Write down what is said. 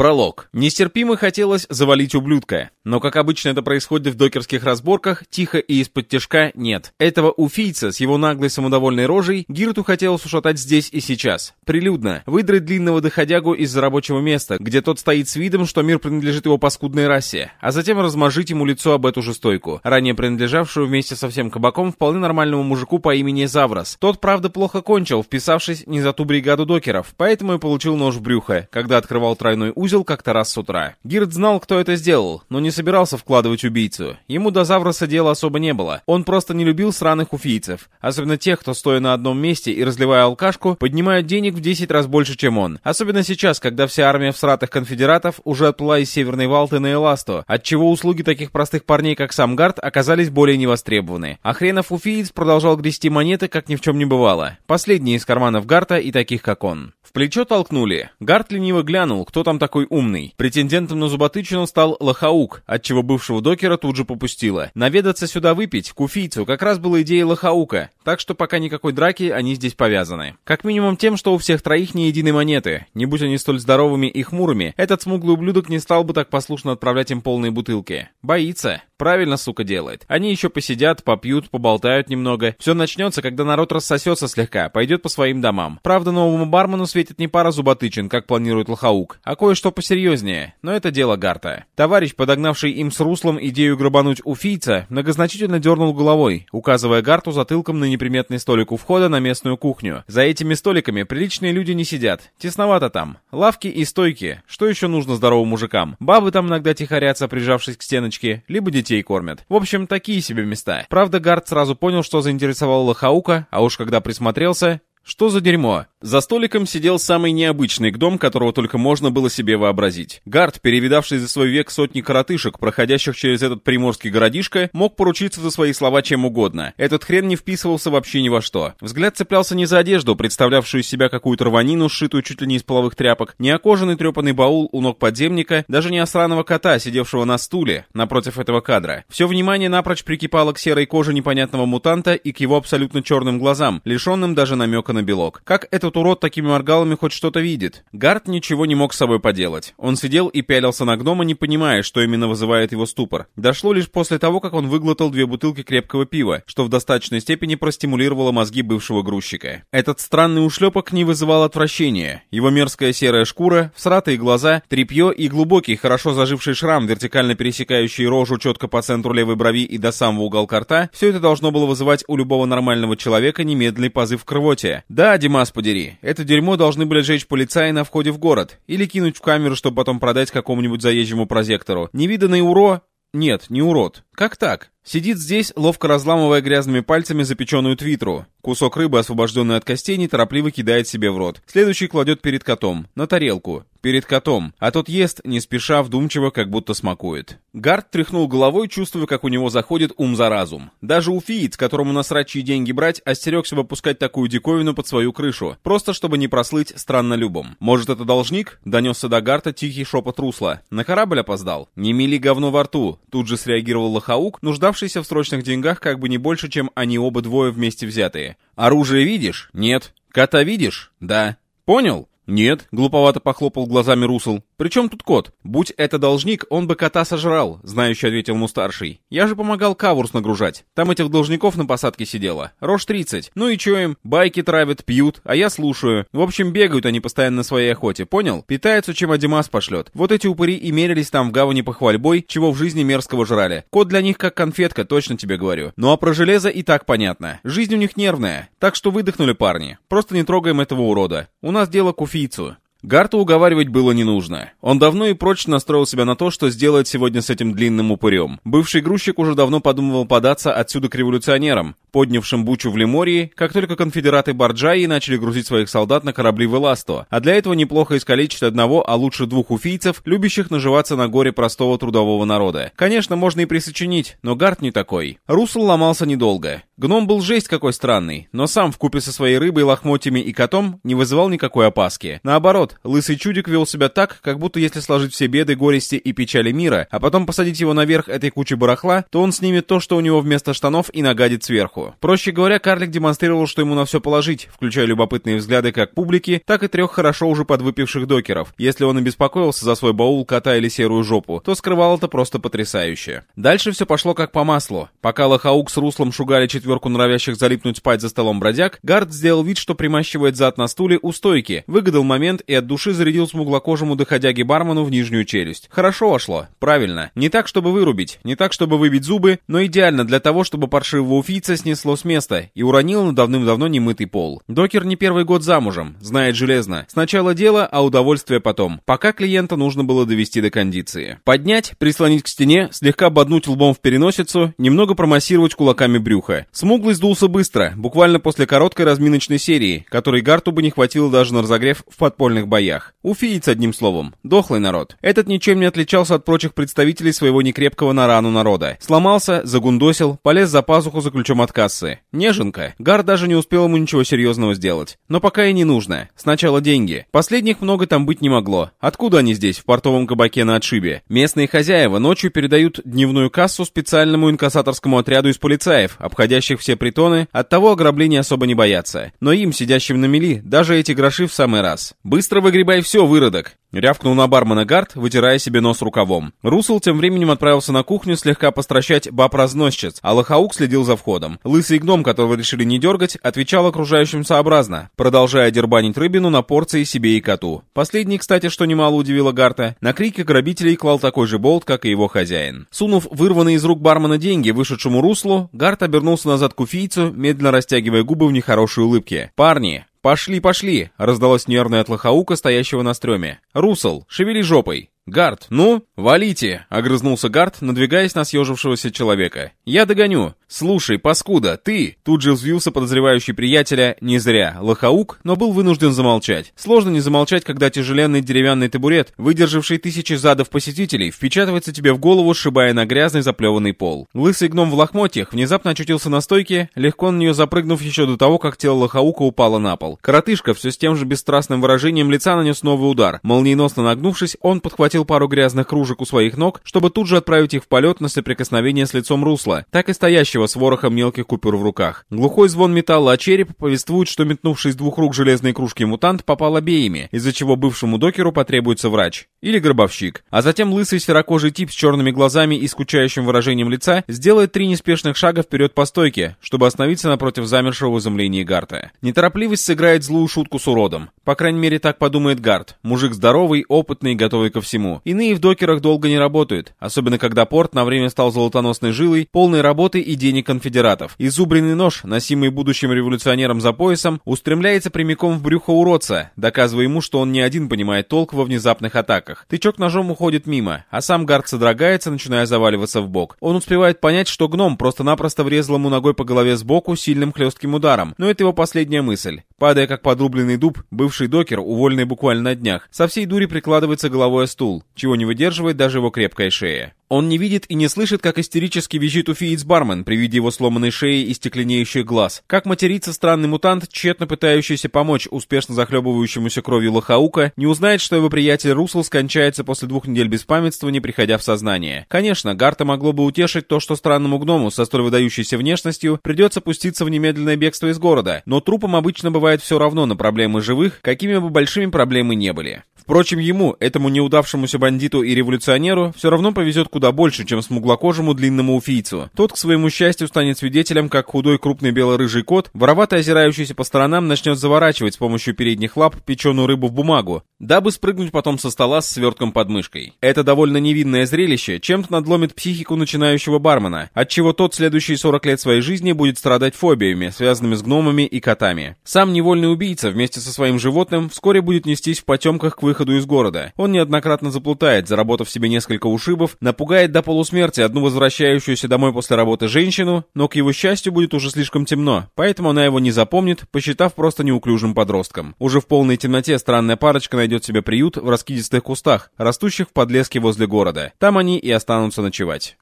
Пролог. Нестерпимо хотелось завалить ублюдка. Но, как обычно это происходит в докерских разборках, тихо и из-под тяжка нет. Этого уфийца с его наглой самодовольной рожей Гирту хотелось ушатать здесь и сейчас. Прилюдно. Выдрать длинного доходягу из-за рабочего места, где тот стоит с видом, что мир принадлежит его паскудной расе, а затем размажить ему лицо об эту же стойку, ранее принадлежавшую вместе со всем кабаком вполне нормальному мужику по имени Заврос. Тот, правда, плохо кончил, вписавшись не за ту бригаду докеров, поэтому и получил нож в брюхо, когда открывал тройной узел узел как-то раз с утра. Гирд знал, кто это сделал, но не собирался вкладывать убийцу. Ему до Завроса дела особо не было. Он просто не любил сраных уфийцев. Особенно тех, кто, стоя на одном месте и разливая алкашку, поднимают денег в 10 раз больше, чем он. Особенно сейчас, когда вся армия всратых конфедератов уже отплыла из Северной Валты на Эласту, отчего услуги таких простых парней, как сам Гард, оказались более невостребованы. А хренов уфиец продолжал грести монеты, как ни в чем не бывало. Последние из карманов Гарта и таких, как он. В плечо толкнули. Гарт лениво глянул, кто там такой умный. Претендентом на зуботычину стал Лохаук, отчего бывшего докера тут же попустило. Наведаться сюда выпить, куфийцу, как раз была идея Лохаука, так что пока никакой драки, они здесь повязаны. Как минимум тем, что у всех троих не единой монеты. Не будь они столь здоровыми и хмурыми, этот смуглый ублюдок не стал бы так послушно отправлять им полные бутылки. Боится. Правильно, сука, делает. Они еще посидят, попьют, поболтают немного. Все начнется, когда народ рассосется слегка, пойдет по своим домам. Правда, новому бармену светит не пара зуботычин, как планирует Лохаук, а кое-что посерьезнее. Но это дело Гарта. Товарищ, подогнавший им с руслом идею грабануть уфийца, многозначительно дернул головой, указывая Гарту затылком на неприметный столик у входа на местную кухню. За этими столиками приличные люди не сидят. Тесновато там. Лавки и стойки. Что еще нужно здоровым мужикам? Бабы там иногда тихорятся, прижавшись к стеночке, либо детей кормят. В общем, такие себе места. Правда, Гард сразу понял, что заинтересовал Лохаука, а уж когда присмотрелся, что за дерьмо? За столиком сидел самый необычный гном, которого только можно было себе вообразить. Гард, перевидавший за свой век сотни коротышек, проходящих через этот приморский городишко, мог поручиться за свои слова чем угодно. Этот хрен не вписывался вообще ни во что. Взгляд цеплялся не за одежду, представлявшую из себя какую-то рванину, сшитую чуть ли не из половых тряпок, не о кожаный трепанный баул у ног подземника, даже не о сраного кота, сидевшего на стуле, напротив этого кадра. Все внимание напрочь прикипало к серой коже непонятного мутанта и к его абсолютно черным глазам, лишенным даже намека на белок. Как этот урод такими моргалами хоть что-то видит? Гард ничего не мог с собой поделать. Он сидел и пялился на гнома, не понимая, что именно вызывает его ступор. Дошло лишь после того, как он выглотал две бутылки крепкого пива, что в достаточной степени простимулировало мозги бывшего грузчика. Этот странный ушлепок не вызывал отвращения. Его мерзкая серая шкура, всратые глаза, тряпье и глубокий, хорошо заживший шрам, вертикально пересекающий рожу четко по центру левой брови и до самого уголка рта, все это должно было вызывать у любого нормального человека немедленный позыв к рвоте. Да, Димас, подери. Это дерьмо должны были сжечь полицаи на входе в город. Или кинуть в камеру, чтобы потом продать какому-нибудь заезжему прозектору. Невиданный уро... Нет, не урод. Как так? Сидит здесь, ловко разламывая грязными пальцами запеченную твитру. Кусок рыбы, освобожденный от костей, неторопливо кидает себе в рот. Следующий кладет перед котом, на тарелку. Перед котом, а тот ест, не спеша, вдумчиво, как будто смакует. Гард тряхнул головой, чувствуя, как у него заходит ум за разум. Даже уфиец, которому насрать чьи деньги брать, остерегся выпускать такую диковину под свою крышу, просто чтобы не прослыть странно любом. Может, это должник? Донесся до Гарта тихий шепот русла. На корабль опоздал? Не мели говно во рту. Тут же среагировал Лохаук, нуждавшийся в срочных деньгах как бы не больше, чем они оба двое вместе взятые. Оружие видишь? Нет. Кота видишь? Да. Понял? «Нет», — глуповато похлопал глазами Русл. «При чем тут кот? Будь это должник, он бы кота сожрал», — знающий ответил ему старший. «Я же помогал кавурс нагружать. Там этих должников на посадке сидело. Рожь 30. Ну и чё им? Байки травят, пьют, а я слушаю. В общем, бегают они постоянно на своей охоте, понял? Питаются, чем Адимас пошлет. Вот эти упыри и мерились там в гавани похвальбой, чего в жизни мерзкого жрали. Кот для них как конфетка, точно тебе говорю. Ну а про железо и так понятно. Жизнь у них нервная. Так что выдохнули парни. Просто не трогаем этого урода. У нас дело к уфийцу. Гарта уговаривать было не нужно. Он давно и прочно настроил себя на то, что сделает сегодня с этим длинным упырем. Бывший грузчик уже давно подумывал податься отсюда к революционерам, поднявшим бучу в Лемории, как только конфедераты Барджаи начали грузить своих солдат на корабли в Эласто, а для этого неплохо искалечить одного, а лучше двух уфийцев, любящих наживаться на горе простого трудового народа. Конечно, можно и присочинить, но Гарт не такой. Русл ломался недолго. Гном был жесть какой странный, но сам в купе со своей рыбой, лохмотьями и котом не вызывал никакой опаски. Наоборот, наоборот, лысый чудик вел себя так, как будто если сложить все беды, горести и печали мира, а потом посадить его наверх этой кучи барахла, то он снимет то, что у него вместо штанов и нагадит сверху. Проще говоря, карлик демонстрировал, что ему на все положить, включая любопытные взгляды как публики, так и трех хорошо уже подвыпивших докеров. Если он и беспокоился за свой баул, кота или серую жопу, то скрывал это просто потрясающе. Дальше все пошло как по маслу. Пока Лохаук с Руслом шугали четверку норовящих залипнуть спать за столом бродяг, Гард сделал вид, что примащивает зад на стуле у стойки, выгадал момент и от души зарядил смуглокожему доходяги бармену в нижнюю челюсть. Хорошо вошло. Правильно. Не так, чтобы вырубить, не так, чтобы выбить зубы, но идеально для того, чтобы паршивого уфийца снесло с места и уронило на давным-давно немытый пол. Докер не первый год замужем, знает железно. Сначала дело, а удовольствие потом. Пока клиента нужно было довести до кондиции. Поднять, прислонить к стене, слегка боднуть лбом в переносицу, немного промассировать кулаками брюха. Смуглый сдулся быстро, буквально после короткой разминочной серии, которой Гарту бы не хватило даже на разогрев в подпольных боях. Уфиец, одним словом. Дохлый народ. Этот ничем не отличался от прочих представителей своего некрепкого на рану народа. Сломался, загундосил, полез за пазуху за ключом от кассы. Неженка. Гар даже не успел ему ничего серьезного сделать. Но пока и не нужно. Сначала деньги. Последних много там быть не могло. Откуда они здесь, в портовом кабаке на отшибе? Местные хозяева ночью передают дневную кассу специальному инкассаторскому отряду из полицаев, обходящих все притоны, от того ограбления особо не боятся. Но им, сидящим на мели, даже эти гроши в самый раз. Быстро выгребай все, выродок. Рявкнул на бармена Гард, вытирая себе нос рукавом. Русел тем временем отправился на кухню слегка постращать баб-разносчиц, а Лохаук следил за входом. Лысый гном, которого решили не дергать, отвечал окружающим сообразно, продолжая дербанить рыбину на порции себе и коту. Последний, кстати, что немало удивило Гарта, на крики грабителей клал такой же болт, как и его хозяин. Сунув вырванные из рук бармена деньги вышедшему Руслу, Гарт обернулся назад к уфийцу, медленно растягивая губы в нехорошей улыбке. «Парни, «Пошли, пошли!» — раздалось нервное от стоящего на стреме. «Русел, шевели жопой!» «Гард, ну, валите!» — огрызнулся Гард, надвигаясь на съежившегося человека. «Я догоню!» «Слушай, паскуда, ты!» Тут же взвился подозревающий приятеля не зря. Лохаук, но был вынужден замолчать. Сложно не замолчать, когда тяжеленный деревянный табурет, выдержавший тысячи задов посетителей, впечатывается тебе в голову, сшибая на грязный заплеванный пол. Лысый гном в лохмотьях внезапно очутился на стойке, легко на нее запрыгнув еще до того, как тело Лохаука упало на пол. Коротышка все с тем же бесстрастным выражением лица нанес новый удар. Молниеносно нагнувшись, он подхватил пару грязных кружек у своих ног, чтобы тут же отправить их в полет на соприкосновение с лицом русла, так и стоящего с ворохом мелких купюр в руках. Глухой звон металла о череп повествует, что метнувший с двух рук железные кружки мутант попал обеими, из-за чего бывшему докеру потребуется врач. Или гробовщик. А затем лысый серокожий тип с черными глазами и скучающим выражением лица сделает три неспешных шага вперед по стойке, чтобы остановиться напротив замершего в изумлении Гарта. Неторопливость сыграет злую шутку с уродом. По крайней мере, так подумает Гарт. Мужик здоровый, опытный, готовый ко всему. Иные в докерах долго не работают, особенно когда порт на время стал золотоносной жилой, полной работы и денег конфедератов. Изубренный нож, носимый будущим революционером за поясом, устремляется прямиком в брюхо уродца, доказывая ему, что он не один понимает толк во внезапных атаках. Тычок ножом уходит мимо, а сам Гард содрогается, начиная заваливаться в бок. Он успевает понять, что гном просто-напросто врезал ему ногой по голове сбоку сильным хлестким ударом, но это его последняя мысль. Падая как подрубленный дуб, бывший докер, уволенный буквально на днях, со всей дури прикладывается головой о стул, чего не выдерживает даже его крепкая шея. Он не видит и не слышит, как истерически визжит уфиец бармен при виде его сломанной шеи и стекленеющих глаз. Как матерится странный мутант, тщетно пытающийся помочь успешно захлебывающемуся кровью лохаука, не узнает, что его приятель Русл скончается после двух недель беспамятства, не приходя в сознание. Конечно, Гарта могло бы утешить то, что странному гному со столь выдающейся внешностью придется пуститься в немедленное бегство из города, но трупам обычно бывает все равно на проблемы живых, какими бы большими проблемы не были. Впрочем, ему, этому неудавшемуся бандиту и революционеру, все равно повезет куда больше, чем смуглокожему длинному уфийцу. Тот, к своему счастью, станет свидетелем, как худой крупный бело-рыжий кот, воровато озирающийся по сторонам, начнет заворачивать с помощью передних лап печеную рыбу в бумагу, дабы спрыгнуть потом со стола с свертком под мышкой. Это довольно невинное зрелище чем-то надломит психику начинающего бармена, отчего тот следующие 40 лет своей жизни будет страдать фобиями, связанными с гномами и котами. Сам невольный убийца вместе со своим животным вскоре будет нестись в потемках к выходу из города. Он неоднократно заплутает, заработав себе несколько ушибов, напугает до полусмерти одну возвращающуюся домой после работы женщину, но к его счастью будет уже слишком темно, поэтому она его не запомнит, посчитав просто неуклюжим подростком. Уже в полной темноте странная парочка найдет себе приют в раскидистых кустах, растущих в подлеске возле города. Там они и останутся ночевать.